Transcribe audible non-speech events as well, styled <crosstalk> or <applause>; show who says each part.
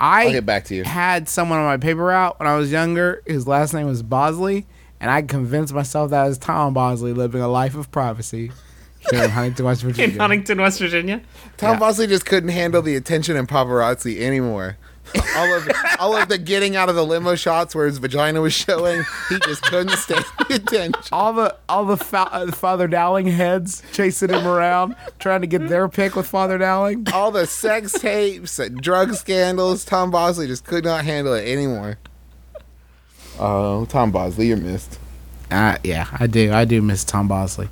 Speaker 1: I
Speaker 2: I'll get back to you.
Speaker 1: had someone on my paper route when I was younger. His last name was Bosley, and I convinced myself that it was Tom Bosley living a life of privacy here in Huntington, West <laughs> Virginia.
Speaker 3: In Huntington, West Virginia.
Speaker 2: Tom
Speaker 1: Yeah.
Speaker 2: Bosley just couldn't handle the attention and paparazzi anymore. all of all of the getting out of the limo shots where his vagina was showing, he just couldn't stand the attention.
Speaker 1: all the all the fa- uh, Father Dowling heads chasing him around, trying to get their pick with Father Dowling.
Speaker 2: All the sex tapes and drug scandals, Tom Bosley just could not handle it anymore. Oh, Tom Bosley, you're missed.
Speaker 1: Uh, yeah, I do. I do miss Tom Bosley.